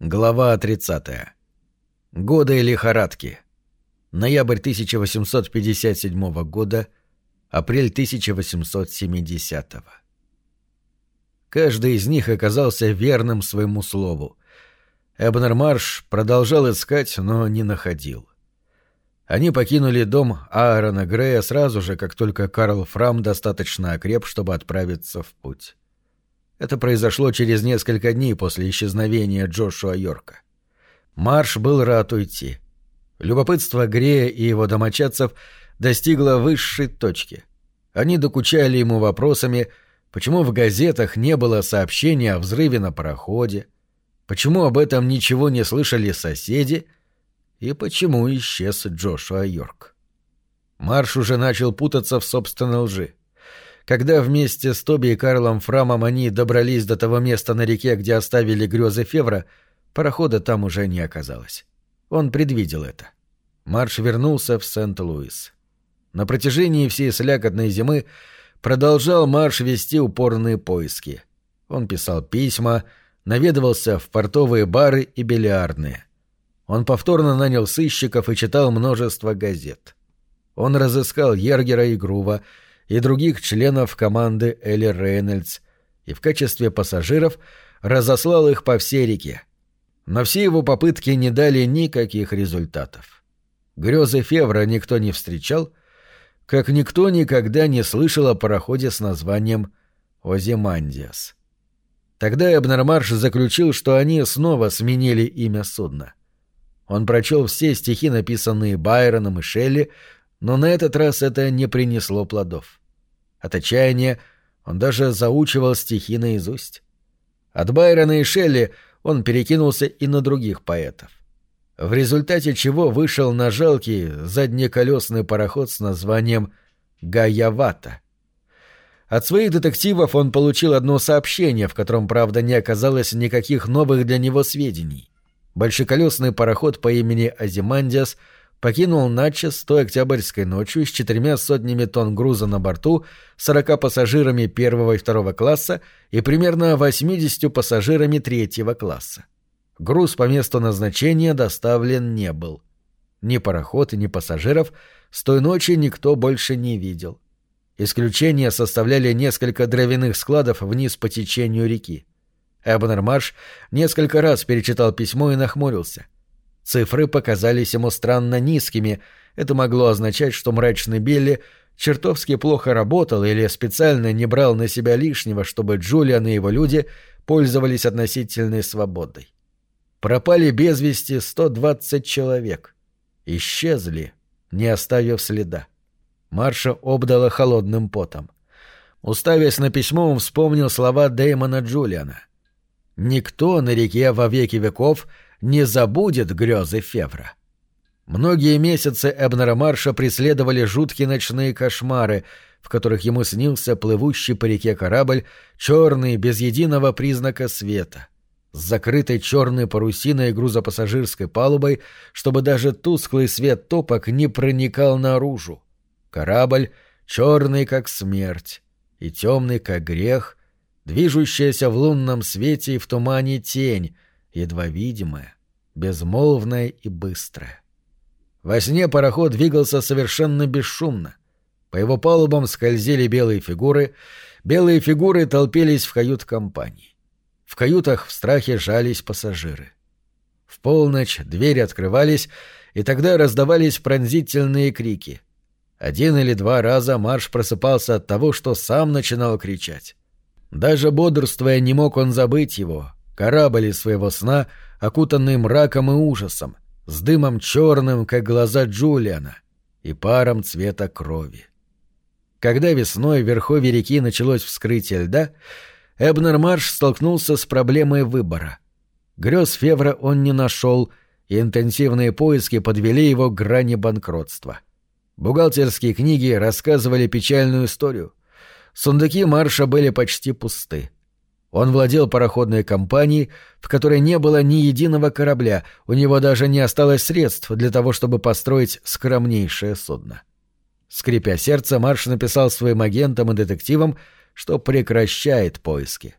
Глава 30. Годы лихорадки. Ноябрь 1857 года, апрель 1870. Каждый из них оказался верным своему слову. Эбнер Марш продолжал искать, но не находил. Они покинули дом Аарона Грея сразу же, как только Карл Фрам достаточно окреп, чтобы отправиться в путь. Это произошло через несколько дней после исчезновения Джошуа Йорка. Марш был рад уйти. Любопытство Грея и его домочадцев достигло высшей точки. Они докучали ему вопросами, почему в газетах не было сообщения о взрыве на пароходе, почему об этом ничего не слышали соседи и почему исчез Джошуа Йорк. Марш уже начал путаться в собственной лжи. Когда вместе с Тоби и Карлом Фрамом они добрались до того места на реке, где оставили грезы Февра, парохода там уже не оказалось. Он предвидел это. Марш вернулся в Сент-Луис. На протяжении всей слякотной зимы продолжал Марш вести упорные поиски. Он писал письма, наведывался в портовые бары и бильярдные. Он повторно нанял сыщиков и читал множество газет. Он разыскал Ергера и Грува — и других членов команды Элли Рейнольдс и в качестве пассажиров разослал их по всей реке. Но все его попытки не дали никаких результатов. Грезы Февра никто не встречал, как никто никогда не слышал о пароходе с названием «Озимандиас». Тогда Эбнермарш заключил, что они снова сменили имя судна. Он прочел все стихи, написанные Байроном и Шелли, но на этот раз это не принесло плодов. От отчаяния он даже заучивал стихи наизусть. От Байрона и Шелли он перекинулся и на других поэтов. В результате чего вышел на жалкий заднеколесный пароход с названием «Гаявата». От своих детективов он получил одно сообщение, в котором, правда, не оказалось никаких новых для него сведений. Большеколесный пароход по имени Азимандиас — покинул Начес той октябрьской ночью с четырьмя сотнями тонн груза на борту, сорока пассажирами первого и второго класса и примерно восьмидесятью пассажирами третьего класса. Груз по месту назначения доставлен не был. Ни пароход, ни пассажиров с той ночи никто больше не видел. Исключение составляли несколько дровяных складов вниз по течению реки. Эбнер Марш несколько раз перечитал письмо и нахмурился — Цифры показались ему странно низкими. Это могло означать, что мрачный Билли чертовски плохо работал или специально не брал на себя лишнего, чтобы Джулиан и его люди пользовались относительной свободой. Пропали без вести 120 человек. Исчезли, не оставив следа. Марша обдала холодным потом. Уставясь на письмо, он вспомнил слова Дэймона Джулиана. «Никто на реке во веки веков — не забудет грезы Февра. Многие месяцы Эбнера Марша преследовали жуткие ночные кошмары, в которых ему снился плывущий по реке корабль, черный, без единого признака света, с закрытой черной парусиной грузопассажирской палубой, чтобы даже тусклый свет топок не проникал наружу. Корабль черный, как смерть, и темный, как грех, движущаяся в лунном свете и в тумане тень — едва видимая, безмолвная и быстрая. Во сне пароход двигался совершенно бесшумно. По его палубам скользили белые фигуры, белые фигуры толпились в кают-компании. В каютах в страхе жались пассажиры. В полночь двери открывались, и тогда раздавались пронзительные крики. Один или два раза Марш просыпался от того, что сам начинал кричать. Даже бодрствуя не мог он забыть его, корабль своего сна, окутанный мраком и ужасом, с дымом черным, как глаза Джулиана, и паром цвета крови. Когда весной в верховье реки началось вскрытие льда, Эбнер Марш столкнулся с проблемой выбора. Грез Февра он не нашел, и интенсивные поиски подвели его к грани банкротства. Бухгалтерские книги рассказывали печальную историю. Сундуки Марша были почти пусты. Он владел пароходной компанией, в которой не было ни единого корабля, у него даже не осталось средств для того, чтобы построить скромнейшее судно. Скрипя сердце, Марш написал своим агентам и детективам, что прекращает поиски.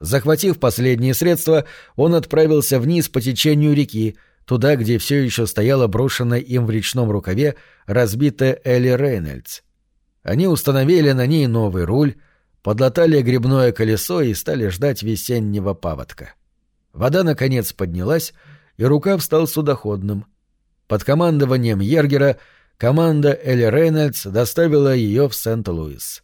Захватив последние средства, он отправился вниз по течению реки, туда, где все еще стояла брошенная им в речном рукаве разбитая Элли Рейнольдс. Они установили на ней новый руль, подлатали грибное колесо и стали ждать весеннего паводка. Вода, наконец, поднялась, и рукав стал судоходным. Под командованием Ергера команда Элли Рейнольдс доставила ее в Сент-Луис.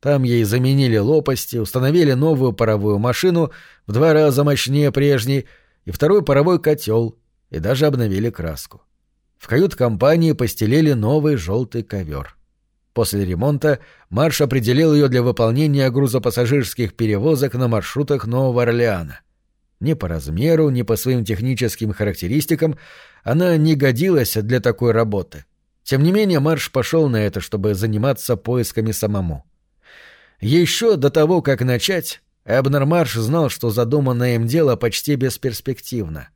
Там ей заменили лопасти, установили новую паровую машину в два раза мощнее прежней и второй паровой котел, и даже обновили краску. В кают-компании постелили новый желтый ковер. После ремонта Марш определил ее для выполнения грузопассажирских перевозок на маршрутах Нового Орлеана. Ни по размеру, ни по своим техническим характеристикам она не годилась для такой работы. Тем не менее, Марш пошел на это, чтобы заниматься поисками самому. Еще до того, как начать, Эбнер Марш знал, что задуманное им дело почти бесперспективно.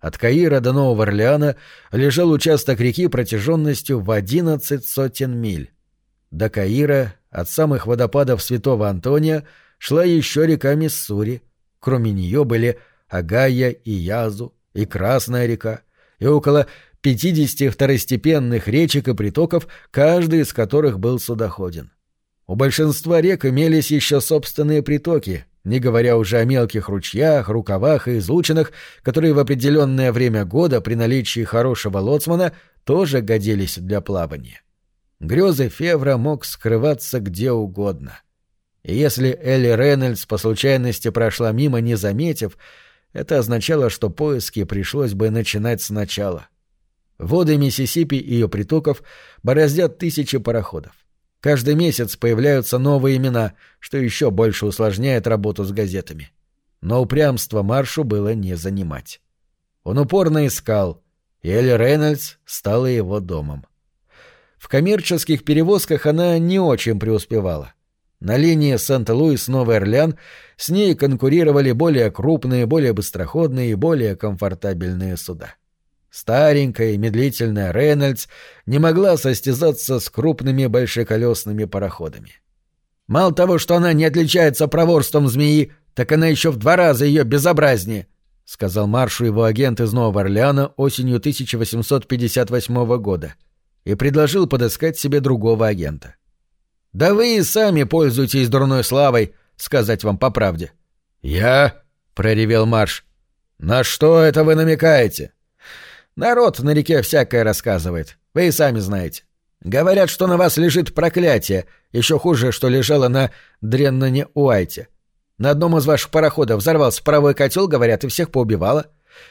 От Каира до Нового Орлеана лежал участок реки протяженностью в одиннадцать сотен миль. До Каира, от самых водопадов Святого Антония, шла еще река Миссури. Кроме нее были Агая и Язу, и Красная река, и около 50 второстепенных речек и притоков, каждый из которых был судоходен. У большинства рек имелись еще собственные притоки, не говоря уже о мелких ручьях, рукавах и излучинах, которые в определенное время года при наличии хорошего лоцмана тоже годились для плавания. Грезы Февра мог скрываться где угодно. И если Элли Рейнольдс по случайности прошла мимо, не заметив, это означало, что поиски пришлось бы начинать сначала. Воды Миссисипи и ее притоков бороздят тысячи пароходов. Каждый месяц появляются новые имена, что еще больше усложняет работу с газетами. Но упрямство Маршу было не занимать. Он упорно искал, и Элли Рейнольдс стала его домом. В коммерческих перевозках она не очень преуспевала. На линии Санта-Луис-Новый Орлеан с ней конкурировали более крупные, более быстроходные и более комфортабельные суда. Старенькая и медлительная Рейнольдс не могла состязаться с крупными большеколесными пароходами. Мало того, что она не отличается проворством змеи, так она еще в два раза ее безобразнее, — сказал Маршу его агент из Нового Орлеана осенью 1858 года и предложил подыскать себе другого агента. «Да вы и сами пользуетесь дурной славой, сказать вам по правде». «Я?» — проревел Марш. «На что это вы намекаете?» Народ на реке всякое рассказывает. Вы и сами знаете. Говорят, что на вас лежит проклятие. Еще хуже, что лежало на Дреннане Уайте. На одном из ваших пароходов взорвался паровой котел, говорят, и всех поубивало.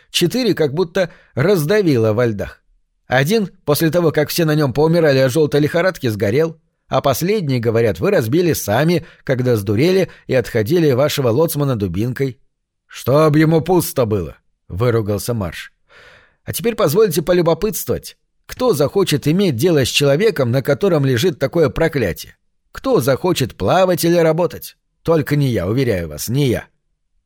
Четыре как будто раздавило во льдах. Один, после того, как все на нем поумирали от желтой лихорадки, сгорел. А последний, говорят, вы разбили сами, когда сдурели и отходили вашего лоцмана дубинкой. — Чтоб ему пусто было! — выругался Марш. А теперь позвольте полюбопытствовать. Кто захочет иметь дело с человеком, на котором лежит такое проклятие? Кто захочет плавать или работать? Только не я, уверяю вас, не я.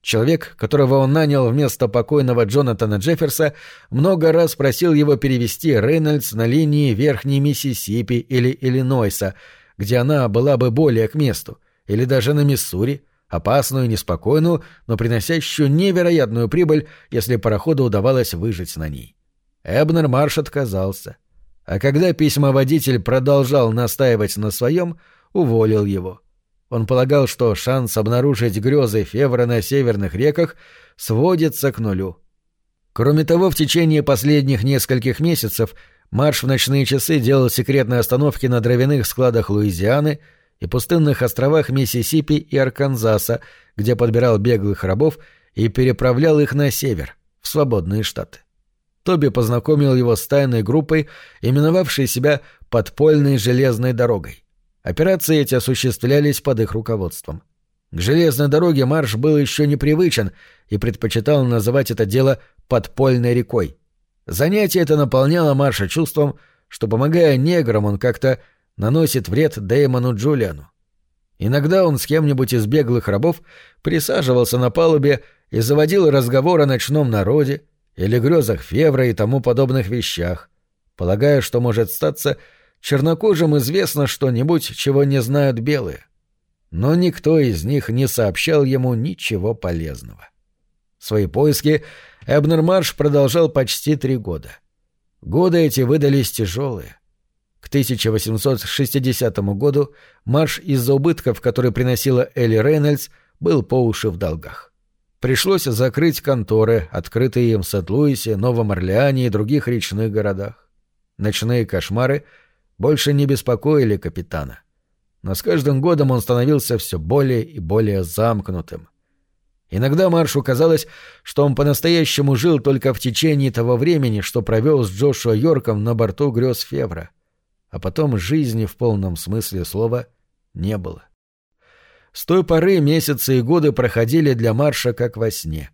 Человек, которого он нанял вместо покойного Джонатана Джефферса, много раз просил его перевести Рейнольдс на линии Верхней Миссисипи или Иллинойса, где она была бы более к месту, или даже на Миссури, опасную, неспокойную, но приносящую невероятную прибыль, если пароходу удавалось выжить на ней. Эбнер Марш отказался. А когда письмоводитель продолжал настаивать на своем, уволил его. Он полагал, что шанс обнаружить грезы Февра на северных реках сводится к нулю. Кроме того, в течение последних нескольких месяцев Марш в ночные часы делал секретные остановки на дровяных складах Луизианы — и пустынных островах Миссисипи и Арканзаса, где подбирал беглых рабов и переправлял их на север, в свободные штаты. Тоби познакомил его с тайной группой, именовавшей себя «Подпольной железной дорогой». Операции эти осуществлялись под их руководством. К железной дороге Марш был еще непривычен и предпочитал называть это дело «подпольной рекой». Занятие это наполняло Марша чувством, что, помогая неграм, он как-то наносит вред Дэймону Джулиану. Иногда он с кем-нибудь из беглых рабов присаживался на палубе и заводил разговор о ночном народе или грезах Февра и тому подобных вещах, полагая, что может статься чернокожим известно что-нибудь, чего не знают белые. но никто из них не сообщал ему ничего полезного. Свои поиски Эбнер Марш продолжал почти три года. Годы эти выдались тяжелые. К 1860 году Марш из-за убытков, которые приносила Элли Рейнольдс, был по уши в долгах. Пришлось закрыть конторы, открытые им в Сент-Луисе, Новом Орлеане и других речных городах. Ночные кошмары больше не беспокоили капитана. Но с каждым годом он становился все более и более замкнутым. Иногда Маршу казалось, что он по-настоящему жил только в течение того времени, что провел с Джошуа Йорком на борту грез Февра. А потом жизни в полном смысле слова не было. С той поры месяцы и годы проходили для Марша как во сне.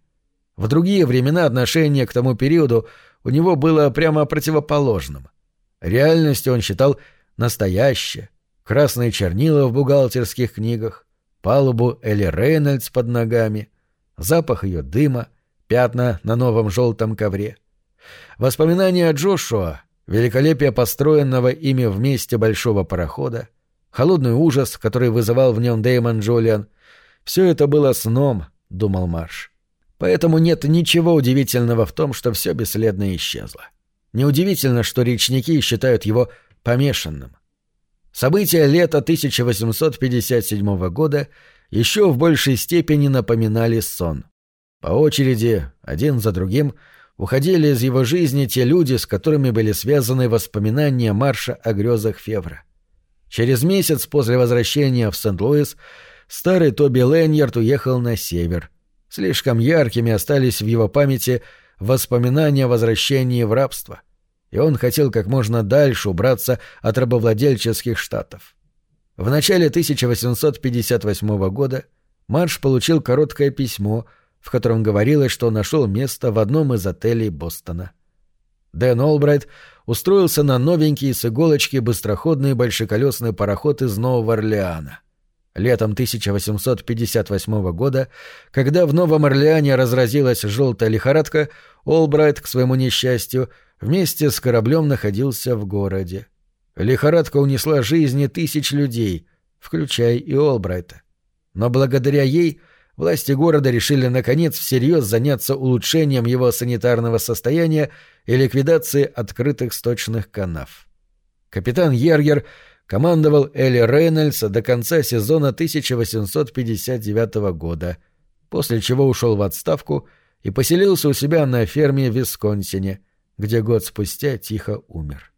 В другие времена отношение к тому периоду у него было прямо противоположным. Реальностью он считал настоящее, красные чернила в бухгалтерских книгах, палубу Элли Рейнольдс под ногами, запах ее дыма, пятна на новом желтом ковре. Воспоминания о Джошуа, великолепие построенного ими вместе большого парохода, холодный ужас, который вызывал в нем Дэймон Джулиан, все это было сном, — думал Марш. Поэтому нет ничего удивительного в том, что все бесследно исчезло. Неудивительно, что речники считают его помешанным. События лета 1857 года еще в большей степени напоминали сон. По очереди, один за другим, уходили из его жизни те люди, с которыми были связаны воспоминания Марша о грезах Февра. Через месяц после возвращения в Сент-Луис старый Тоби Лэньярд уехал на север. Слишком яркими остались в его памяти воспоминания о возвращении в рабство и он хотел как можно дальше убраться от рабовладельческих штатов. В начале 1858 года Марш получил короткое письмо, в котором говорилось, что нашел место в одном из отелей Бостона. Дэн Олбрайт устроился на новенький с иголочки быстроходный большеколесный пароход из Нового Орлеана. Летом 1858 года, когда в Новом Орлеане разразилась желтая лихорадка, Олбрайт, к своему несчастью, вместе с кораблем находился в городе. Лихорадка унесла жизни тысяч людей, включая и Олбрайта. Но благодаря ей власти города решили наконец всерьез заняться улучшением его санитарного состояния и ликвидацией открытых сточных канав. Капитан Ергер командовал Элли Рейнольдса до конца сезона 1859 года, после чего ушел в отставку и поселился у себя на ферме в Висконсине, где год спустя тихо умер.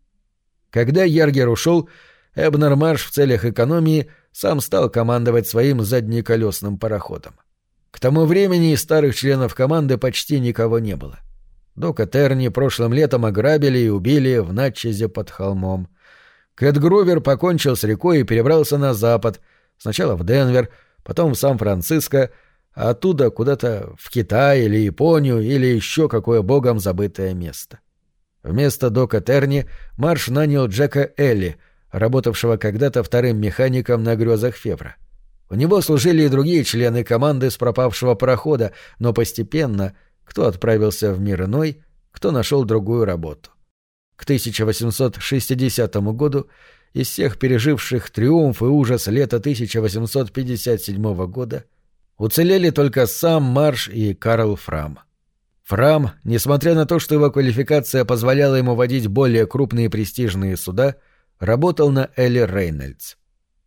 Когда Яргер ушел, Эбнер Марш в целях экономии сам стал командовать своим заднеколесным пароходом. К тому времени из старых членов команды почти никого не было. Дока Терни прошлым летом ограбили и убили в Натчезе под холмом. Кэт Грувер покончил с рекой и перебрался на запад, сначала в Денвер, потом в Сан-Франциско, а оттуда куда-то в Китай или Японию или еще какое богом забытое место. Вместо Дока Терни Марш нанял Джека Элли, работавшего когда-то вторым механиком на грезах Февра. У него служили и другие члены команды с пропавшего парохода, но постепенно кто отправился в мир иной, кто нашел другую работу. К 1860 году из всех переживших триумф и ужас лета 1857 года уцелели только сам Марш и Карл Фрам. Фрам, несмотря на то, что его квалификация позволяла ему водить более крупные престижные суда, работал на Элли Рейнольдс.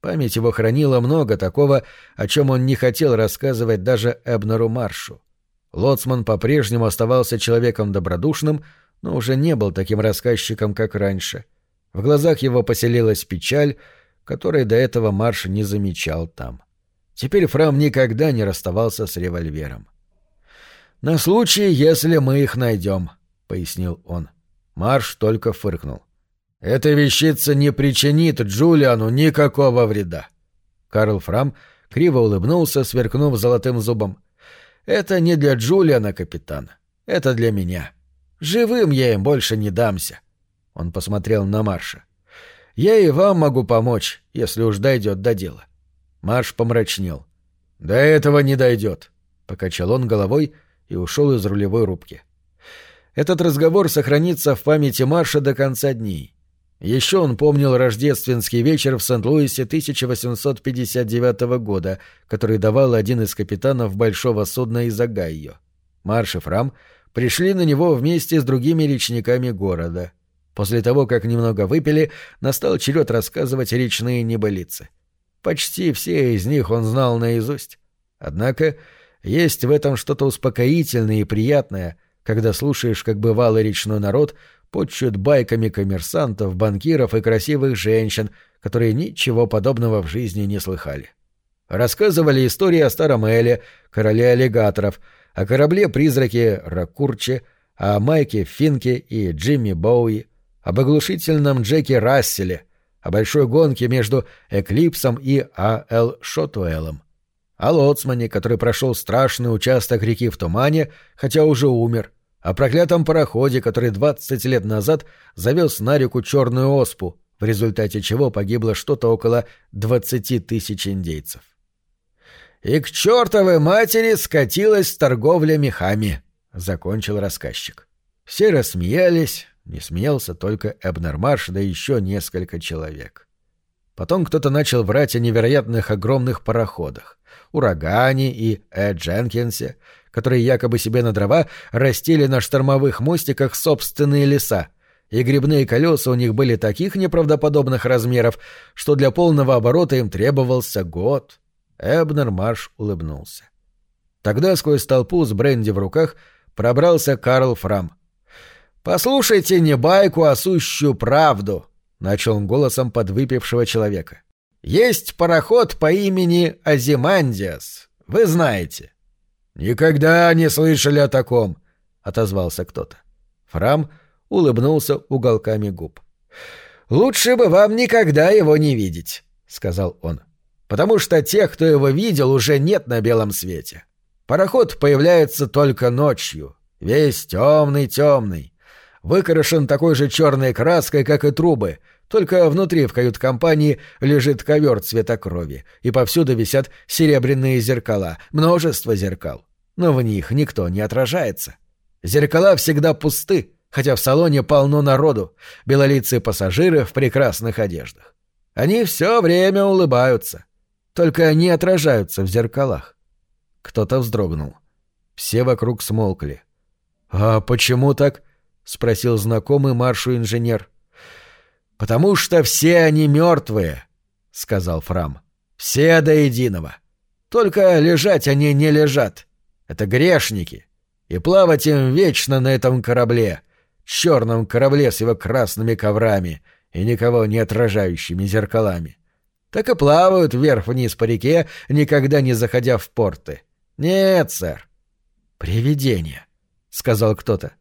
Память его хранила много такого, о чем он не хотел рассказывать даже Эбнеру Маршу. Лоцман по-прежнему оставался человеком добродушным, но уже не был таким рассказчиком, как раньше. В глазах его поселилась печаль, которой до этого Марш не замечал там. Теперь Фрам никогда не расставался с револьвером. «На случай, если мы их найдем», — пояснил он. Марш только фыркнул. «Эта вещица не причинит Джулиану никакого вреда». Карл Фрам криво улыбнулся, сверкнув золотым зубом. «Это не для Джулиана, капитан. Это для меня. Живым я им больше не дамся». Он посмотрел на Марша. «Я и вам могу помочь, если уж дойдет до дела». Марш помрачнел. «До этого не дойдет», — покачал он головой и ушел из рулевой рубки. Этот разговор сохранится в памяти Марша до конца дней. Еще он помнил рождественский вечер в Сент-Луисе 1859 года, который давал один из капитанов большого судна из Огайо. Марш и Фрам пришли на него вместе с другими речниками города. После того, как немного выпили, настал черед рассказывать речные небылицы. Почти все из них он знал наизусть. Однако есть в этом что-то успокоительное и приятное, когда слушаешь, как бывалый речной народ подчуют байками коммерсантов, банкиров и красивых женщин, которые ничего подобного в жизни не слыхали. Рассказывали истории о старом Эле, короле аллигаторов, о корабле-призраке Ракурче, о Майке Финке и Джимми Боуи, об оглушительном Джеке Расселе, о большой гонке между Эклипсом и А.Л. Шотуэлом, о лоцмане, который прошел страшный участок реки в тумане, хотя уже умер, о проклятом пароходе, который 20 лет назад завез на реку Черную Оспу, в результате чего погибло что-то около 20 тысяч индейцев. «И к чертовой матери скатилась торговля мехами», — закончил рассказчик. Все рассмеялись, не смеялся только Эбнер да еще несколько человек. Потом кто-то начал врать о невероятных огромных пароходах, урагане и Эд Дженкинсе, которые якобы себе на дрова растили на штормовых мостиках собственные леса, и грибные колеса у них были таких неправдоподобных размеров, что для полного оборота им требовался год. Эбнер Марш улыбнулся. Тогда сквозь толпу с бренди в руках пробрался Карл Фрам. «Послушайте не байку, а сущую правду», — начал он голосом подвыпившего человека. «Есть пароход по имени Азимандиас. Вы знаете. «Никогда не слышали о таком», — отозвался кто-то. Фрам улыбнулся уголками губ. «Лучше бы вам никогда его не видеть», — сказал он. «Потому что тех, кто его видел, уже нет на белом свете. Пароход появляется только ночью, весь темный-темный, выкрашен такой же черной краской, как и трубы, только внутри в кают-компании лежит ковер цвета крови, и повсюду висят серебряные зеркала, множество зеркал. Но в них никто не отражается. Зеркала всегда пусты, хотя в салоне полно народу, белолицые пассажиры в прекрасных одеждах. Они все время улыбаются, только они отражаются в зеркалах. Кто-то вздрогнул. Все вокруг смолкли. «А почему так?» — спросил знакомый маршу инженер. «Потому что все они мертвые», — сказал Фрам. «Все до единого. Только лежать они не лежат. Это грешники. И плавать им вечно на этом корабле, черном корабле с его красными коврами и никого не отражающими зеркалами. Так и плавают вверх-вниз по реке, никогда не заходя в порты. Нет, сэр. «Привидения», — сказал кто-то.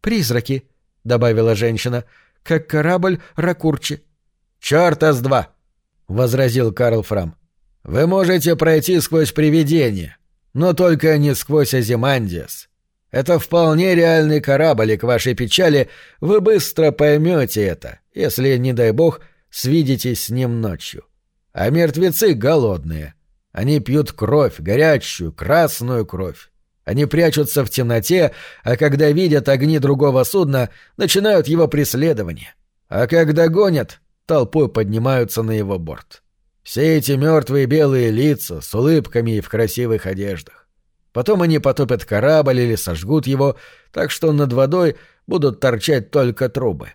«Призраки», — добавила женщина, — как корабль Ракурчи. «Чёрта с два!» — возразил Карл Фрам. «Вы можете пройти сквозь привидение, но только не сквозь Азимандиас. Это вполне реальный корабль, и к вашей печали вы быстро поймете это, если, не дай бог, свидитесь с ним ночью. А мертвецы голодные. Они пьют кровь, горячую, красную кровь. Они прячутся в темноте, а когда видят огни другого судна, начинают его преследование. А когда гонят, толпой поднимаются на его борт. Все эти мертвые белые лица с улыбками и в красивых одеждах. Потом они потопят корабль или сожгут его, так что над водой будут торчать только трубы.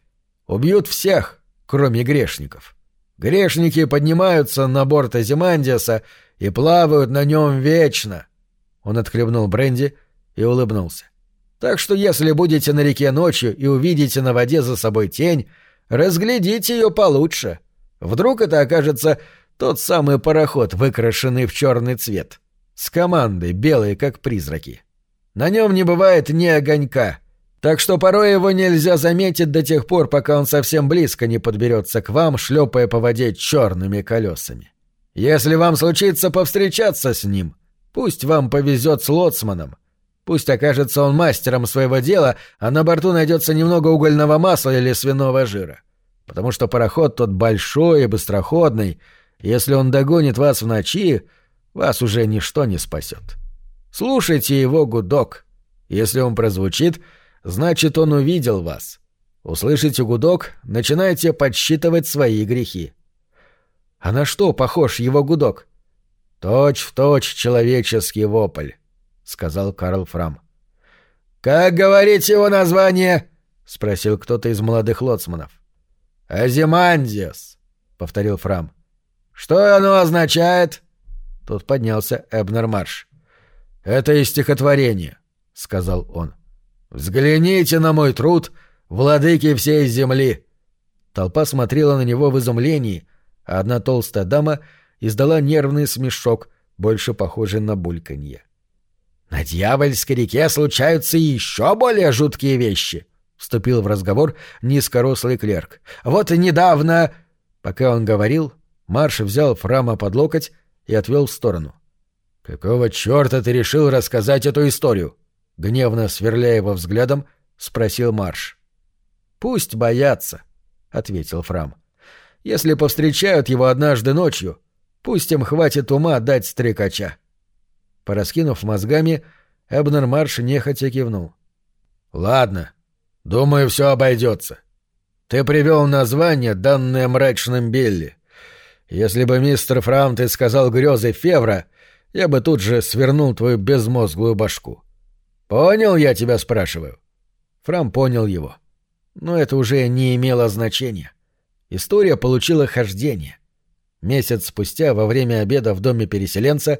Убьют всех, кроме грешников. Грешники поднимаются на борт Азимандиаса и плавают на нем вечно — он отхлебнул бренди и улыбнулся. «Так что если будете на реке ночью и увидите на воде за собой тень, разглядите ее получше. Вдруг это окажется тот самый пароход, выкрашенный в черный цвет, с командой белой, как призраки. На нем не бывает ни огонька, так что порой его нельзя заметить до тех пор, пока он совсем близко не подберется к вам, шлепая по воде черными колесами. Если вам случится повстречаться с ним, Пусть вам повезет с лоцманом. Пусть окажется он мастером своего дела, а на борту найдется немного угольного масла или свиного жира. Потому что пароход тот большой и быстроходный. Если он догонит вас в ночи, вас уже ничто не спасет. Слушайте его гудок. Если он прозвучит, значит, он увидел вас. Услышите гудок, начинайте подсчитывать свои грехи. А на что похож его гудок? Точь в точь человеческий вопль, сказал Карл Фрам. Как говорить его название? спросил кто-то из молодых лоцманов. Азимандиас, повторил Фрам. Что оно означает? Тут поднялся Эбнер Марш. Это из стихотворения, сказал он. Взгляните на мой труд, владыки всей земли. Толпа смотрела на него в изумлении, а одна толстая дама издала нервный смешок, больше похожий на бульканье. «На дьявольской реке случаются еще более жуткие вещи», — вступил в разговор низкорослый клерк. «Вот и недавно...» Пока он говорил, Марш взял Фрама под локоть и отвел в сторону. «Какого черта ты решил рассказать эту историю?» Гневно сверляя его взглядом, спросил Марш. «Пусть боятся», — ответил Фрам. Если повстречают его однажды ночью, пусть им хватит ума дать стрекача. Пораскинув мозгами, Эбнер Марш нехотя кивнул. — Ладно, думаю, все обойдется. Ты привел название, данное мрачным Билли. Если бы мистер Фрамт сказал грезы Февра, я бы тут же свернул твою безмозглую башку. Понял, я тебя спрашиваю? Фрам понял его. Но это уже не имело значения. — История получила хождение. Месяц спустя, во время обеда в доме переселенца,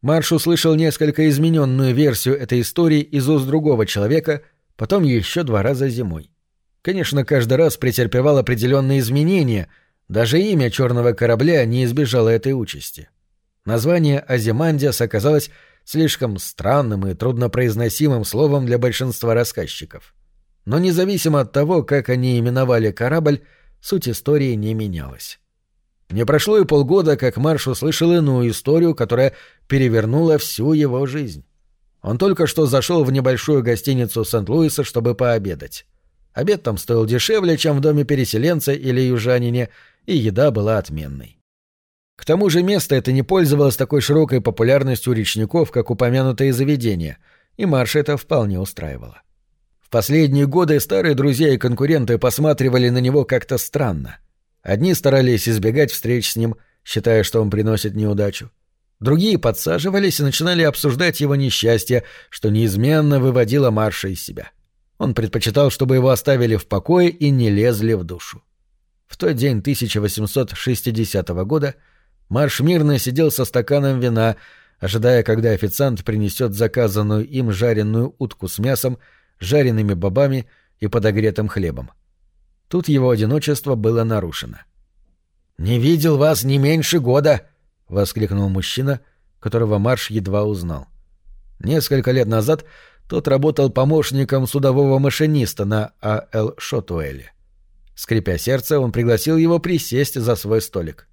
Марш услышал несколько измененную версию этой истории из уст другого человека, потом еще два раза зимой. Конечно, каждый раз претерпевал определенные изменения, даже имя черного корабля не избежало этой участи. Название Азимандиас оказалось слишком странным и труднопроизносимым словом для большинства рассказчиков. Но независимо от того, как они именовали корабль, суть истории не менялась. Не прошло и полгода, как Марш услышал иную историю, которая перевернула всю его жизнь. Он только что зашел в небольшую гостиницу Сент-Луиса, чтобы пообедать. Обед там стоил дешевле, чем в доме переселенца или южанине, и еда была отменной. К тому же место это не пользовалось такой широкой популярностью речников, как упомянутое заведение, и Марш это вполне устраивало последние годы старые друзья и конкуренты посматривали на него как-то странно. Одни старались избегать встреч с ним, считая, что он приносит неудачу. Другие подсаживались и начинали обсуждать его несчастье, что неизменно выводило Марша из себя. Он предпочитал, чтобы его оставили в покое и не лезли в душу. В тот день 1860 года Марш мирно сидел со стаканом вина, ожидая, когда официант принесет заказанную им жареную утку с мясом жареными бобами и подогретым хлебом. Тут его одиночество было нарушено. «Не видел вас не меньше года!» — воскликнул мужчина, которого Марш едва узнал. Несколько лет назад тот работал помощником судового машиниста на А.Л. Шотуэле. Скрипя сердце, он пригласил его присесть за свой столик.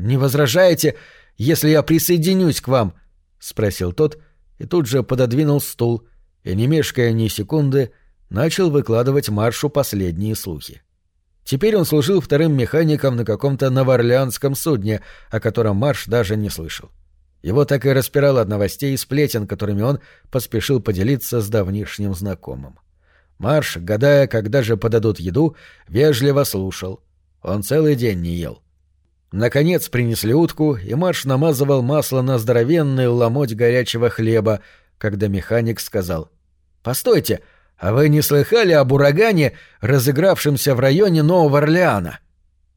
«Не возражаете, если я присоединюсь к вам?» — спросил тот и тут же пододвинул стул, и, не мешкая ни секунды, начал выкладывать Маршу последние слухи. Теперь он служил вторым механиком на каком-то новоорлеанском судне, о котором Марш даже не слышал. Его так и распирало от новостей и сплетен, которыми он поспешил поделиться с давнишним знакомым. Марш, гадая, когда же подадут еду, вежливо слушал. Он целый день не ел. Наконец принесли утку, и Марш намазывал масло на здоровенный ломоть горячего хлеба, когда механик сказал «Постойте, а вы не слыхали об урагане, разыгравшемся в районе Нового Орлеана?»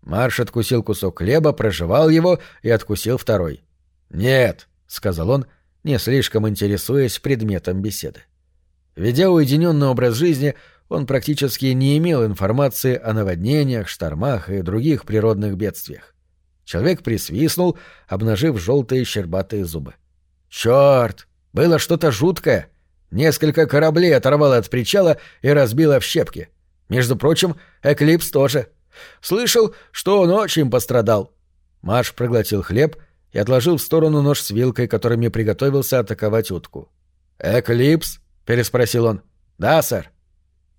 Марш откусил кусок хлеба, прожевал его и откусил второй. «Нет», — сказал он, не слишком интересуясь предметом беседы. Ведя уединенный образ жизни, он практически не имел информации о наводнениях, штормах и других природных бедствиях. Человек присвистнул, обнажив желтые щербатые зубы. «Черт! Было что-то жуткое. Несколько кораблей оторвало от причала и разбило в щепки. Между прочим, Эклипс тоже. Слышал, что он очень пострадал. Маш проглотил хлеб и отложил в сторону нож с вилкой, которыми приготовился атаковать утку. «Эклипс?» — переспросил он. «Да, сэр».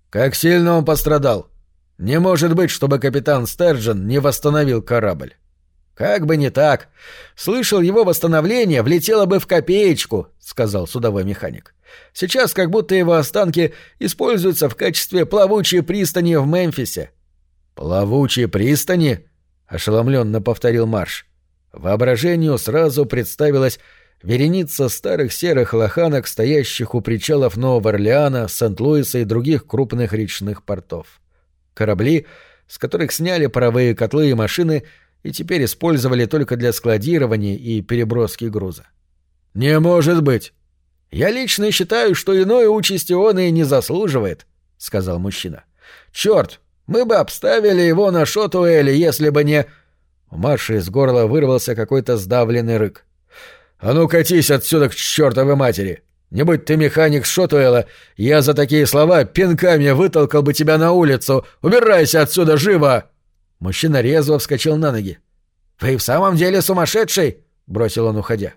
«Как сильно он пострадал?» «Не может быть, чтобы капитан Стерджен не восстановил корабль». «Как бы не так. Слышал, его восстановление влетело бы в копеечку», — сказал судовой механик. Сейчас как будто его останки используются в качестве плавучей пристани в Мемфисе». «Плавучие пристани?» — ошеломленно повторил Марш. Воображению сразу представилась вереница старых серых лоханок, стоящих у причалов Нового Орлеана, Сент-Луиса и других крупных речных портов. Корабли, с которых сняли паровые котлы и машины, и теперь использовали только для складирования и переброски груза. «Не может быть!» «Я лично считаю, что иной участи он и не заслуживает», — сказал мужчина. «Черт, мы бы обставили его на Шотуэле, если бы не...» У Марши из горла вырвался какой-то сдавленный рык. «А ну катись отсюда к чертовой матери! Не будь ты механик Шотуэла, я за такие слова пинками вытолкал бы тебя на улицу! Убирайся отсюда живо!» Мужчина резво вскочил на ноги. «Вы в самом деле сумасшедший?» — бросил он, уходя.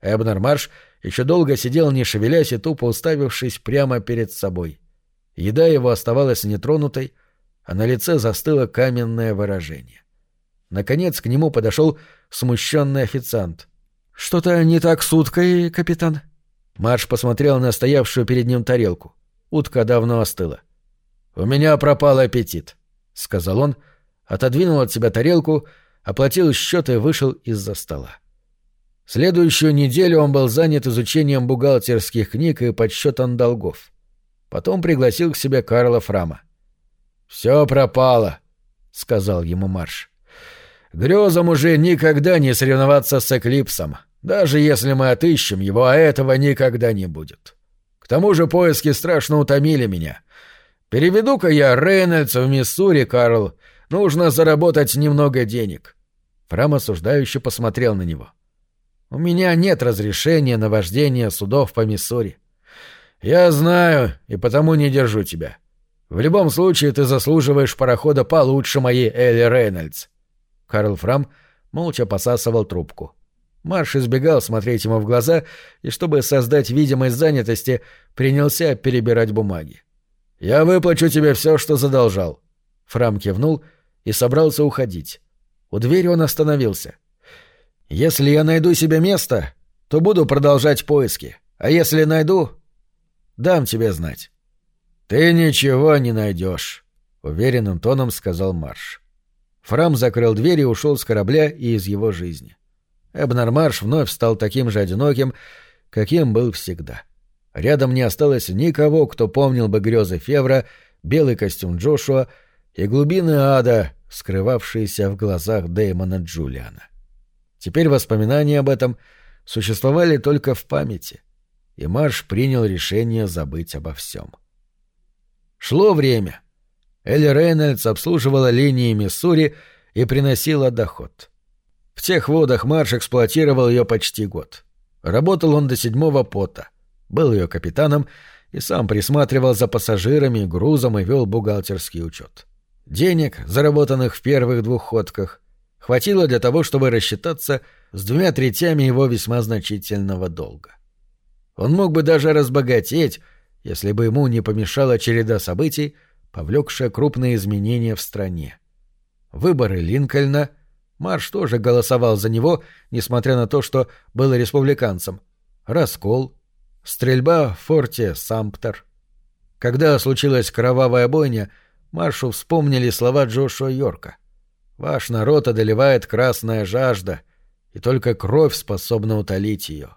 Эбнер Марш еще долго сидел, не шевелясь и тупо уставившись прямо перед собой. Еда его оставалась нетронутой, а на лице застыло каменное выражение. Наконец к нему подошел смущенный официант. «Что-то не так с уткой, капитан?» Марш посмотрел на стоявшую перед ним тарелку. Утка давно остыла. «У меня пропал аппетит», — сказал он, отодвинул от себя тарелку, оплатил счет и вышел из-за стола. Следующую неделю он был занят изучением бухгалтерских книг и подсчетом долгов. Потом пригласил к себе Карла Фрама. «Все пропало», — сказал ему Марш. «Грезам уже никогда не соревноваться с Эклипсом, даже если мы отыщем его, а этого никогда не будет. К тому же поиски страшно утомили меня. Переведу-ка я Рейнольдс в Миссури, Карл. Нужно заработать немного денег». Фрам осуждающе посмотрел на него. — у меня нет разрешения на вождение судов по Миссури. Я знаю, и потому не держу тебя. В любом случае ты заслуживаешь парохода получше моей Элли Рейнольдс. Карл Фрам молча посасывал трубку. Марш избегал смотреть ему в глаза и, чтобы создать видимость занятости, принялся перебирать бумаги. «Я выплачу тебе все, что задолжал». Фрам кивнул и собрался уходить. У двери он остановился. Если я найду себе место, то буду продолжать поиски. А если найду, дам тебе знать. Ты ничего не найдешь, уверенным тоном сказал Марш. Фрам закрыл дверь и ушел с корабля и из его жизни. Эбнар Марш вновь стал таким же одиноким, каким был всегда. Рядом не осталось никого, кто помнил бы грезы Февра, белый костюм Джошуа и глубины ада, скрывавшиеся в глазах Дэймона Джулиана. Теперь воспоминания об этом существовали только в памяти, и Марш принял решение забыть обо всем. Шло время. Элли Рейнольдс обслуживала линии Миссури и приносила доход. В тех водах Марш эксплуатировал ее почти год. Работал он до седьмого пота, был ее капитаном и сам присматривал за пассажирами, грузом и вел бухгалтерский учет. Денег, заработанных в первых двух ходках, хватило для того, чтобы рассчитаться с двумя третями его весьма значительного долга. Он мог бы даже разбогатеть, если бы ему не помешала череда событий, повлекшая крупные изменения в стране. Выборы Линкольна, Марш тоже голосовал за него, несмотря на то, что был республиканцем, раскол, стрельба в форте Самптер. Когда случилась кровавая бойня, Маршу вспомнили слова Джошуа Йорка — Ваш народ одолевает красная жажда, и только кровь способна утолить ее.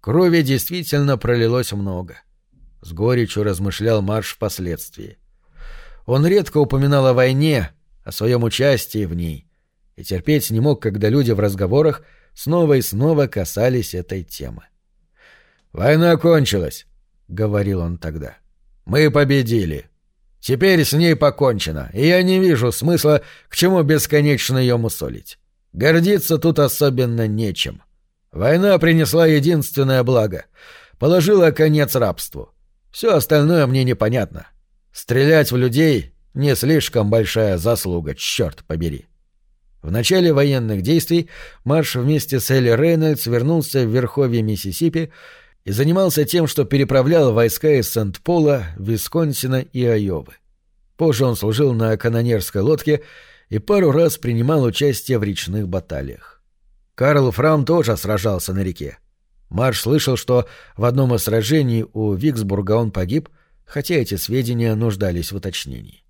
Крови действительно пролилось много. С горечью размышлял Марш впоследствии. Он редко упоминал о войне, о своем участии в ней, и терпеть не мог, когда люди в разговорах снова и снова касались этой темы. «Война кончилась», — говорил он тогда. «Мы победили. Теперь с ней покончено, и я не вижу смысла, к чему бесконечно ее мусолить. Гордиться тут особенно нечем. Война принесла единственное благо — положила конец рабству. Все остальное мне непонятно. Стрелять в людей — не слишком большая заслуга, черт побери. В начале военных действий Марш вместе с Элли Рейнольдс вернулся в Верховье Миссисипи и занимался тем, что переправлял войска из Сент-Пола, Висконсина и Айовы. Позже он служил на канонерской лодке и пару раз принимал участие в речных баталиях. Карл Фрам тоже сражался на реке. Марш слышал, что в одном из сражений у Виксбурга он погиб, хотя эти сведения нуждались в уточнении.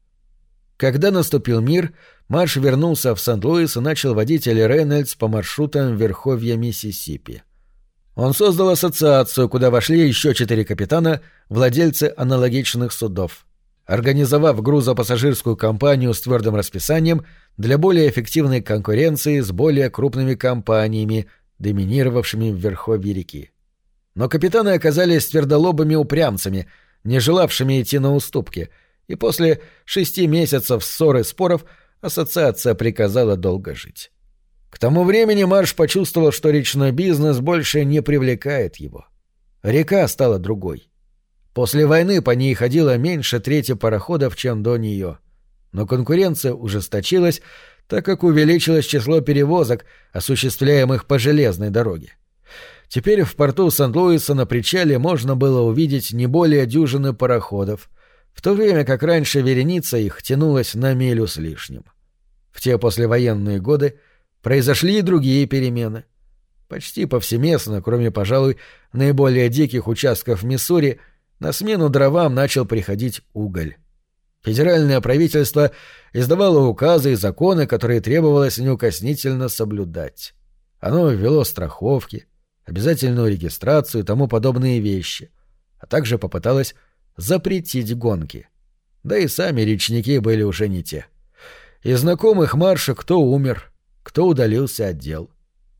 Когда наступил мир, Марш вернулся в Сент-Луис и начал водить Элли Рейнольдс по маршрутам Верховья Миссисипи. Он создал ассоциацию, куда вошли еще четыре капитана, владельцы аналогичных судов. Организовав грузопассажирскую компанию с твердым расписанием для более эффективной конкуренции с более крупными компаниями, доминировавшими в верховье реки. Но капитаны оказались твердолобыми упрямцами, не желавшими идти на уступки, и после шести месяцев ссор и споров ассоциация приказала долго жить. К тому времени Марш почувствовал, что речной бизнес больше не привлекает его. Река стала другой. После войны по ней ходило меньше трети пароходов, чем до нее. Но конкуренция ужесточилась, так как увеличилось число перевозок, осуществляемых по железной дороге. Теперь в порту Сан-Луиса на причале можно было увидеть не более дюжины пароходов, в то время как раньше вереница их тянулась на милю с лишним. В те послевоенные годы произошли и другие перемены. Почти повсеместно, кроме, пожалуй, наиболее диких участков Миссури, на смену дровам начал приходить уголь. Федеральное правительство издавало указы и законы, которые требовалось неукоснительно соблюдать. Оно ввело страховки, обязательную регистрацию и тому подобные вещи, а также попыталось запретить гонки. Да и сами речники были уже не те. Из знакомых марша кто умер, кто удалился от дел.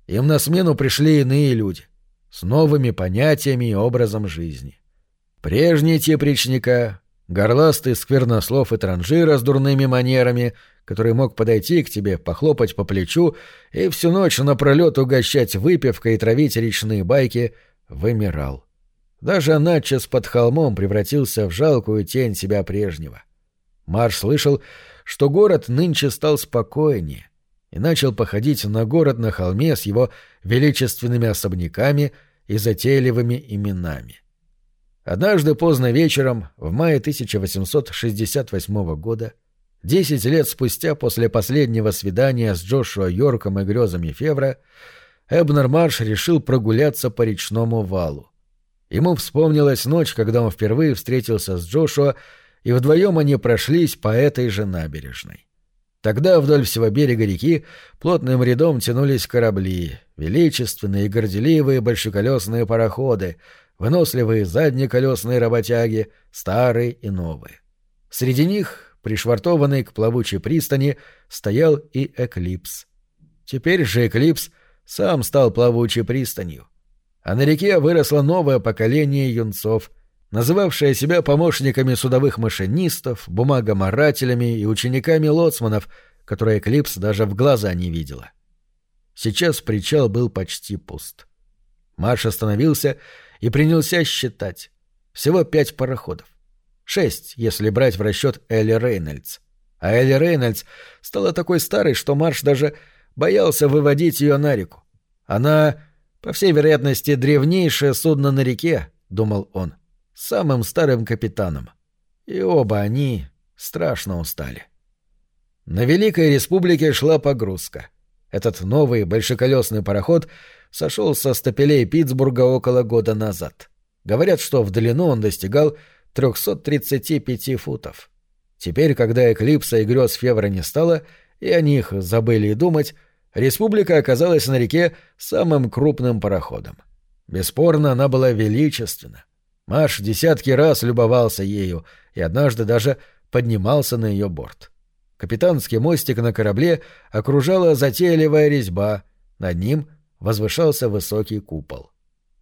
Им на смену пришли иные люди, с новыми понятиями и образом жизни. Прежний тип речника Горластый сквернослов и транжира с дурными манерами, который мог подойти к тебе, похлопать по плечу и всю ночь напролет угощать выпивкой и травить речные байки, вымирал. Даже Натчес под холмом превратился в жалкую тень себя прежнего. Марш слышал, что город нынче стал спокойнее и начал походить на город на холме с его величественными особняками и затейливыми именами. Однажды поздно вечером, в мае 1868 года, десять лет спустя после последнего свидания с Джошуа Йорком и грезами Февра, Эбнер Марш решил прогуляться по речному валу. Ему вспомнилась ночь, когда он впервые встретился с Джошуа, и вдвоем они прошлись по этой же набережной. Тогда вдоль всего берега реки плотным рядом тянулись корабли, величественные горделивые большеколесные пароходы — выносливые заднеколесные работяги, старые и новые. Среди них, пришвартованный к плавучей пристани, стоял и Эклипс. Теперь же Эклипс сам стал плавучей пристанью. А на реке выросло новое поколение юнцов, называвшее себя помощниками судовых машинистов, бумагоморателями и учениками лоцманов, которые Эклипс даже в глаза не видела. Сейчас причал был почти пуст. Марш остановился и принялся считать. Всего пять пароходов. Шесть, если брать в расчет Элли Рейнольдс. А Элли Рейнольдс стала такой старой, что Марш даже боялся выводить ее на реку. Она, по всей вероятности, древнейшее судно на реке, — думал он, — самым старым капитаном. И оба они страшно устали. На Великой Республике шла погрузка. Этот новый большеколесный пароход сошел со стапелей Питтсбурга около года назад. Говорят, что в длину он достигал 335 футов. Теперь, когда эклипса и грез Февра не стало, и о них забыли и думать, республика оказалась на реке самым крупным пароходом. Бесспорно, она была величественна. Маш десятки раз любовался ею и однажды даже поднимался на ее борт. Капитанский мостик на корабле окружала затейливая резьба, над ним возвышался высокий купол.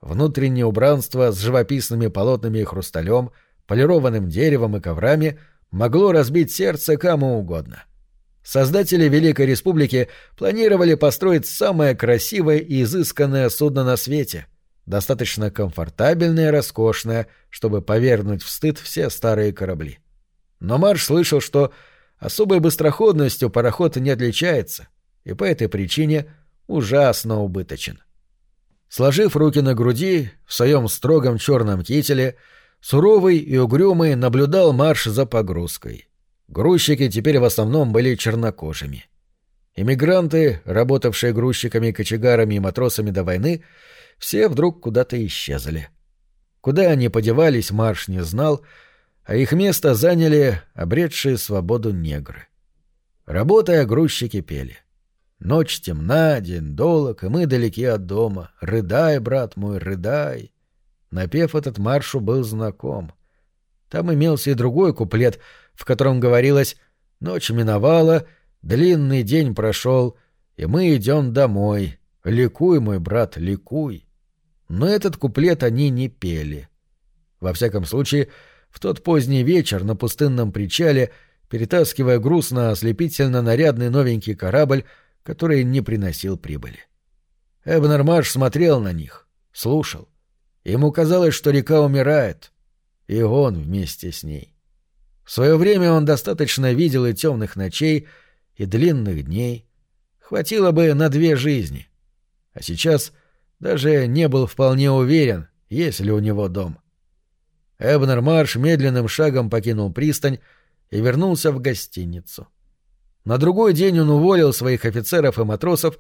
Внутреннее убранство с живописными полотнами и хрусталем, полированным деревом и коврами могло разбить сердце кому угодно. Создатели Великой Республики планировали построить самое красивое и изысканное судно на свете, достаточно комфортабельное и роскошное, чтобы повергнуть в стыд все старые корабли. Но Марш слышал, что особой быстроходностью пароход не отличается, и по этой причине – ужасно убыточен. Сложив руки на груди, в своем строгом черном кителе, суровый и угрюмый наблюдал марш за погрузкой. Грузчики теперь в основном были чернокожими. Иммигранты, работавшие грузчиками, кочегарами и матросами до войны, все вдруг куда-то исчезли. Куда они подевались, Марш не знал, а их место заняли обретшие свободу негры. Работая, грузчики пели. Ночь темна, день долг, и мы далеки от дома. Рыдай, брат мой, рыдай. Напев этот маршу был знаком. Там имелся и другой куплет, в котором говорилось «Ночь миновала, длинный день прошел, и мы идем домой. Ликуй, мой брат, ликуй». Но этот куплет они не пели. Во всяком случае, в тот поздний вечер на пустынном причале, перетаскивая груз на ослепительно нарядный новенький корабль, который не приносил прибыли. Эбнер Марш смотрел на них, слушал. Ему казалось, что река умирает, и он вместе с ней. В свое время он достаточно видел и темных ночей, и длинных дней. Хватило бы на две жизни. А сейчас даже не был вполне уверен, есть ли у него дом. Эбнер Марш медленным шагом покинул пристань и вернулся в гостиницу. На другой день он уволил своих офицеров и матросов,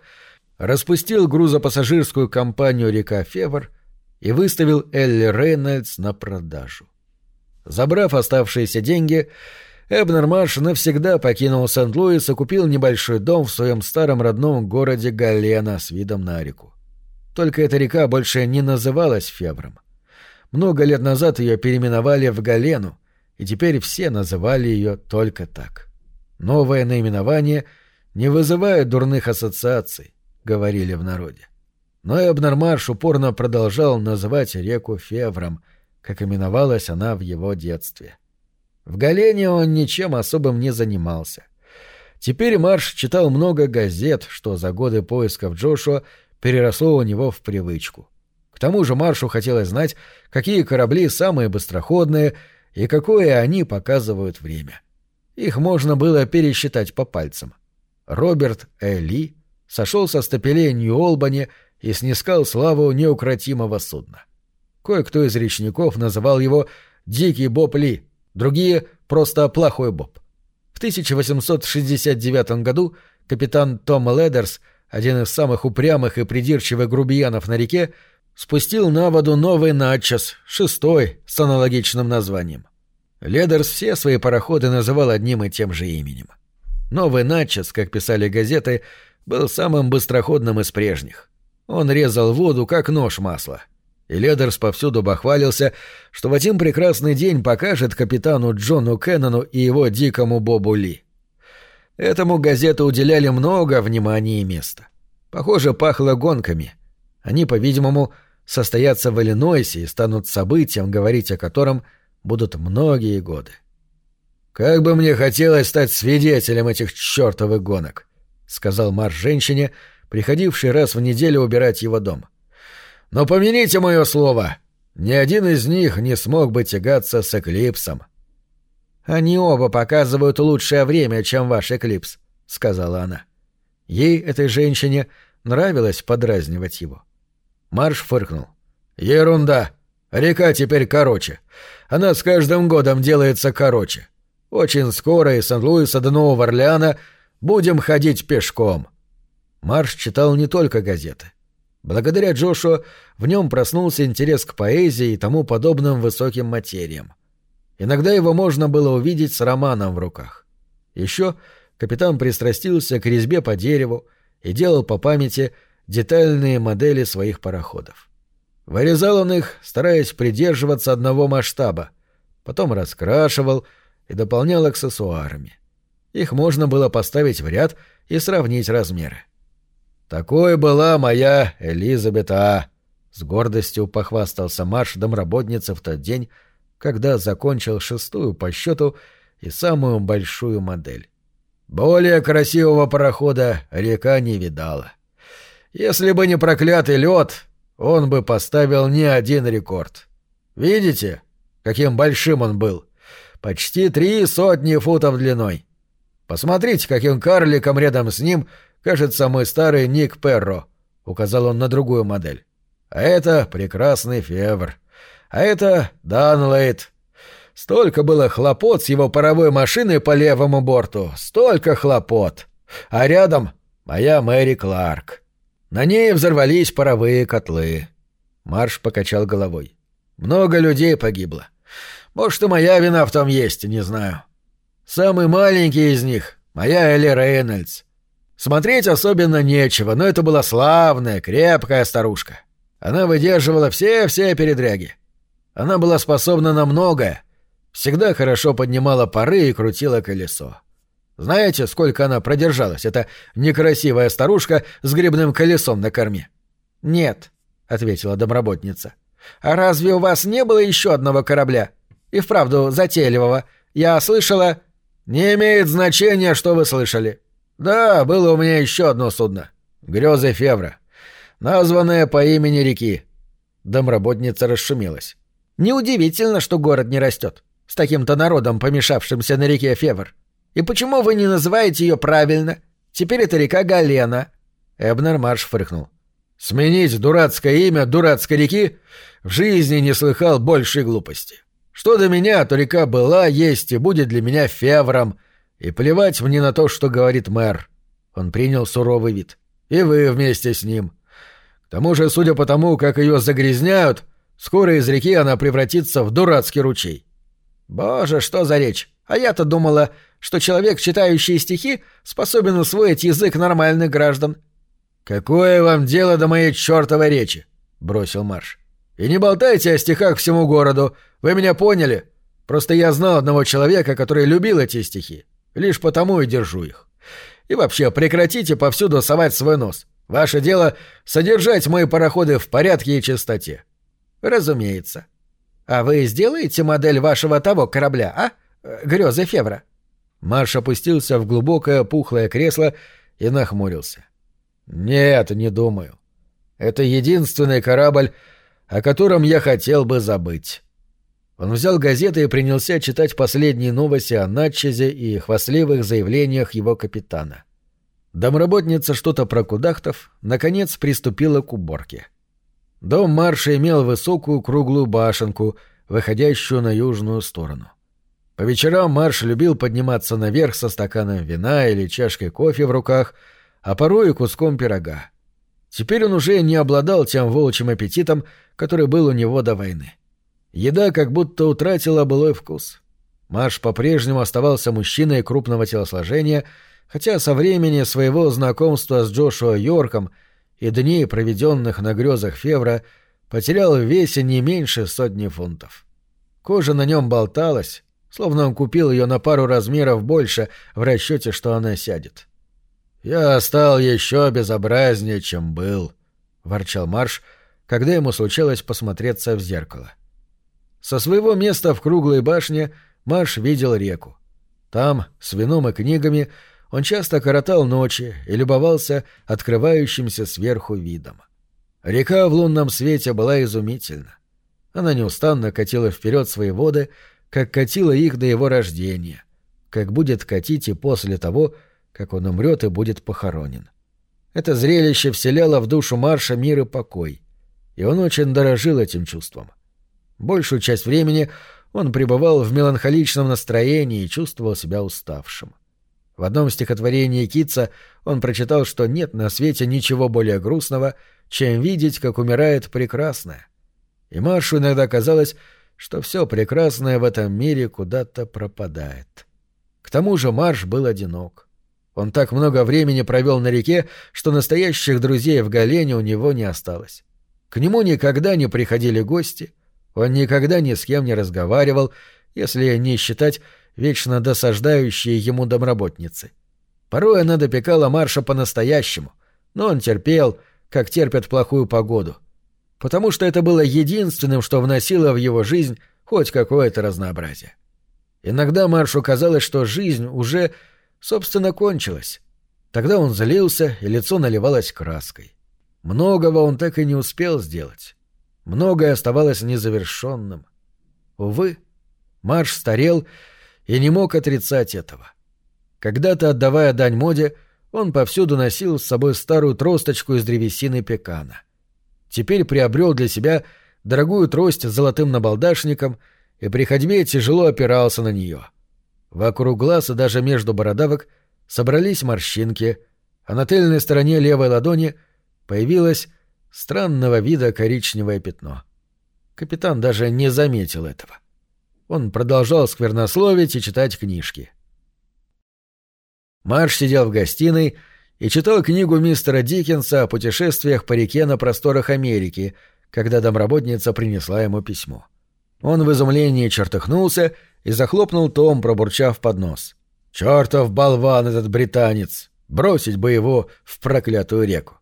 распустил грузопассажирскую компанию «Река Февр» и выставил Элли Рейнольдс на продажу. Забрав оставшиеся деньги, Эбнер Марш навсегда покинул Сент-Луис и купил небольшой дом в своем старом родном городе Галена с видом на реку. Только эта река больше не называлась Февром. Много лет назад ее переименовали в Галену, и теперь все называли ее только так. Новое наименование не вызывает дурных ассоциаций, говорили в народе. Но Эбнер Марш упорно продолжал называть реку Февром, как именовалась она в его детстве. В Галене он ничем особым не занимался. Теперь Марш читал много газет, что за годы поисков Джошуа переросло у него в привычку. К тому же Маршу хотелось знать, какие корабли самые быстроходные и какое они показывают время. Их можно было пересчитать по пальцам. Роберт Эли сошел со стапелей Нью-Олбани и снискал славу неукротимого судна. Кое-кто из речников называл его «Дикий Боб Ли», другие — просто «Плохой Боб». В 1869 году капитан Том Ледерс, один из самых упрямых и придирчивых грубиянов на реке, спустил на воду новый начос, шестой, с аналогичным названием. Ледерс все свои пароходы называл одним и тем же именем. Новый начос, как писали газеты, был самым быстроходным из прежних. Он резал воду, как нож масла. И Ледерс повсюду бахвалился, что в один прекрасный день покажет капитану Джону Кеннону и его дикому Бобу Ли. Этому газеты уделяли много внимания и места. Похоже, пахло гонками. Они, по-видимому, состоятся в Иллинойсе и станут событием, говорить о котором – будут многие годы. «Как бы мне хотелось стать свидетелем этих чертовых гонок», — сказал Марш женщине, приходившей раз в неделю убирать его дом. «Но помяните мое слово, ни один из них не смог бы тягаться с Эклипсом». «Они оба показывают лучшее время, чем ваш Эклипс», — сказала она. Ей, этой женщине, нравилось подразнивать его. Марш фыркнул. «Ерунда. Река теперь короче. Она с каждым годом делается короче. Очень скоро из Сан-Луиса до Нового Орлеана будем ходить пешком». Марш читал не только газеты. Благодаря Джошуа в нем проснулся интерес к поэзии и тому подобным высоким материям. Иногда его можно было увидеть с романом в руках. Еще капитан пристрастился к резьбе по дереву и делал по памяти детальные модели своих пароходов. Вырезал он их, стараясь придерживаться одного масштаба, потом раскрашивал и дополнял аксессуарами. Их можно было поставить в ряд и сравнить размеры. «Такой была моя Элизабет А!» — с гордостью похвастался Марш домработницы в тот день, когда закончил шестую по счету и самую большую модель. Более красивого парохода река не видала. Если бы не проклятый лед, он бы поставил не один рекорд. Видите, каким большим он был? Почти три сотни футов длиной. Посмотрите, каким карликом рядом с ним кажется мой старый Ник Перро, указал он на другую модель. А это прекрасный Февр. А это Данлейт. Столько было хлопот с его паровой машиной по левому борту. Столько хлопот. А рядом моя Мэри Кларк. На ней взорвались паровые котлы. Марш покачал головой. Много людей погибло. Может, и моя вина в том есть, не знаю. Самый маленький из них — моя Элли Рейнольдс. Смотреть особенно нечего, но это была славная, крепкая старушка. Она выдерживала все-все передряги. Она была способна на многое. Всегда хорошо поднимала пары и крутила колесо. Знаете, сколько она продержалась, эта некрасивая старушка с грибным колесом на корме? — Нет, — ответила домработница. — А разве у вас не было еще одного корабля? И вправду затейливого. Я слышала... — Не имеет значения, что вы слышали. Да, было у меня еще одно судно. Грезы Февра. Названное по имени реки. Домработница расшумелась. Неудивительно, что город не растет. С таким-то народом, помешавшимся на реке Февр. И почему вы не называете ее правильно? Теперь это река Галена. Эбнер Марш фыркнул. Сменить дурацкое имя дурацкой реки в жизни не слыхал большей глупости. Что до меня, то река была, есть и будет для меня Февром, и плевать мне на то, что говорит мэр. Он принял суровый вид. И вы вместе с ним. К тому же, судя по тому, как ее загрязняют, скоро из реки она превратится в дурацкий ручей. Боже, что за речь! А я-то думала, что человек, читающий стихи, способен усвоить язык нормальных граждан. «Какое вам дело до моей чертовой речи?» — бросил Марш. «И не болтайте о стихах всему городу. Вы меня поняли? Просто я знал одного человека, который любил эти стихи. Лишь потому и держу их. И вообще, прекратите повсюду совать свой нос. Ваше дело — содержать мои пароходы в порядке и чистоте. Разумеется. А вы сделаете модель вашего того корабля, а? Грёзы Февра. Марш опустился в глубокое пухлое кресло и нахмурился. Нет, не думаю. Это единственный корабль, о котором я хотел бы забыть. Он взял газеты и принялся читать последние новости о Натчезе и хвастливых заявлениях его капитана. Домработница что-то прокудахтов, наконец приступила к уборке. Дом Марша имел высокую круглую башенку, выходящую на южную сторону. По вечерам Марш любил подниматься наверх со стаканом вина или чашкой кофе в руках, а порой и куском пирога. Теперь он уже не обладал тем волчьим аппетитом, который был у него до войны. Еда как будто утратила былой вкус. Марш по-прежнему оставался мужчиной крупного телосложения, хотя со времени своего знакомства с Джошуа Йорком и дней, проведенных на грезах Февра, потерял в весе не меньше сотни фунтов. Кожа на нем болталась, словно он купил ее на пару размеров больше в расчете, что она сядет. «Я стал еще безобразнее, чем был», — ворчал Марш, когда ему случалось посмотреться в зеркало. — со своего места в круглой башне Марш видел реку. Там, с вином и книгами, он часто коротал ночи и любовался открывающимся сверху видом. Река в лунном свете была изумительна. Она неустанно катила вперед свои воды, как катила их до его рождения, как будет катить и после того, как он умрет и будет похоронен. Это зрелище вселяло в душу Марша мир и покой, и он очень дорожил этим чувством. — Большую часть времени он пребывал в меланхоличном настроении и чувствовал себя уставшим. В одном стихотворении Китса он прочитал, что нет на свете ничего более грустного, чем видеть, как умирает прекрасное. И Маршу иногда казалось, что все прекрасное в этом мире куда-то пропадает. К тому же Марш был одинок. Он так много времени провел на реке, что настоящих друзей в Галене у него не осталось. К нему никогда не приходили гости — он никогда ни с кем не разговаривал, если не считать вечно досаждающие ему домработницы. Порой она допекала Марша по-настоящему, но он терпел, как терпят плохую погоду. Потому что это было единственным, что вносило в его жизнь хоть какое-то разнообразие. Иногда Маршу казалось, что жизнь уже, собственно, кончилась. Тогда он злился, и лицо наливалось краской. Многого он так и не успел сделать. Многое оставалось незавершенным. Увы, Марш старел и не мог отрицать этого. Когда-то, отдавая дань моде, он повсюду носил с собой старую тросточку из древесины пекана. Теперь приобрел для себя дорогую трость с золотым набалдашником и при ходьбе тяжело опирался на нее. Вокруг глаз и даже между бородавок собрались морщинки, а на тыльной стороне левой ладони появилась странного вида коричневое пятно. Капитан даже не заметил этого. Он продолжал сквернословить и читать книжки. Марш сидел в гостиной и читал книгу мистера Диккенса о путешествиях по реке на просторах Америки, когда домработница принесла ему письмо. Он в изумлении чертыхнулся и захлопнул том, пробурчав под нос. «Чертов болван этот британец! Бросить бы его в проклятую реку!»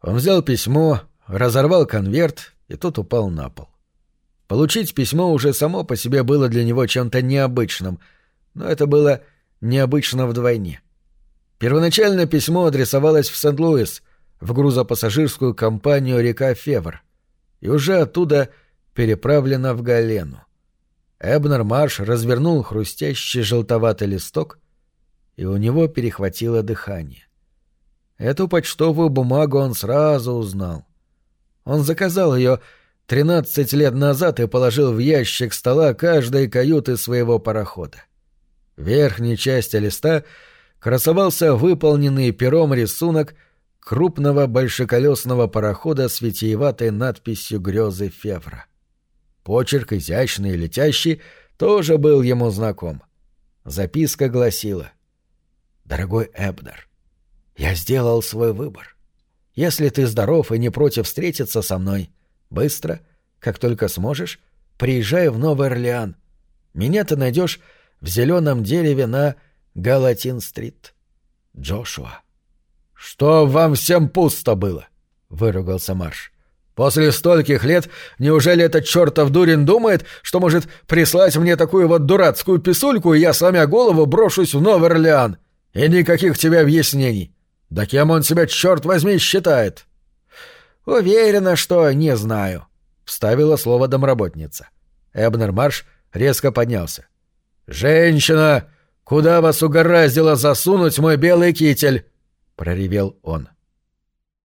Он взял письмо, разорвал конверт, и тот упал на пол. Получить письмо уже само по себе было для него чем-то необычным, но это было необычно вдвойне. Первоначально письмо адресовалось в Сент-Луис, в грузопассажирскую компанию «Река Февр», и уже оттуда переправлено в Галену. Эбнер Марш развернул хрустящий желтоватый листок, и у него перехватило дыхание. Эту почтовую бумагу он сразу узнал. Он заказал ее тринадцать лет назад и положил в ящик стола каждой каюты своего парохода. В верхней части листа — красовался выполненный пером рисунок крупного большеколесного парохода с витиеватой надписью «Грезы Февра». Почерк изящный и летящий тоже был ему знаком. Записка гласила «Дорогой Эбнер, я сделал свой выбор. Если ты здоров и не против встретиться со мной, быстро, как только сможешь, приезжай в Новый Орлеан. Меня ты найдешь в зеленом дереве на Галатин-стрит. Джошуа. «Что вам всем пусто было?» — выругался Марш. «После стольких лет неужели этот чертов дурин думает, что может прислать мне такую вот дурацкую писульку, и я, сломя голову, брошусь в Новый Орлеан? И никаких тебе объяснений. Да кем он себя, черт возьми, считает?» «Уверена, что не знаю», — вставила слово домработница. Эбнер Марш резко поднялся. «Женщина!» «Куда вас угораздило засунуть мой белый китель?» — проревел он. —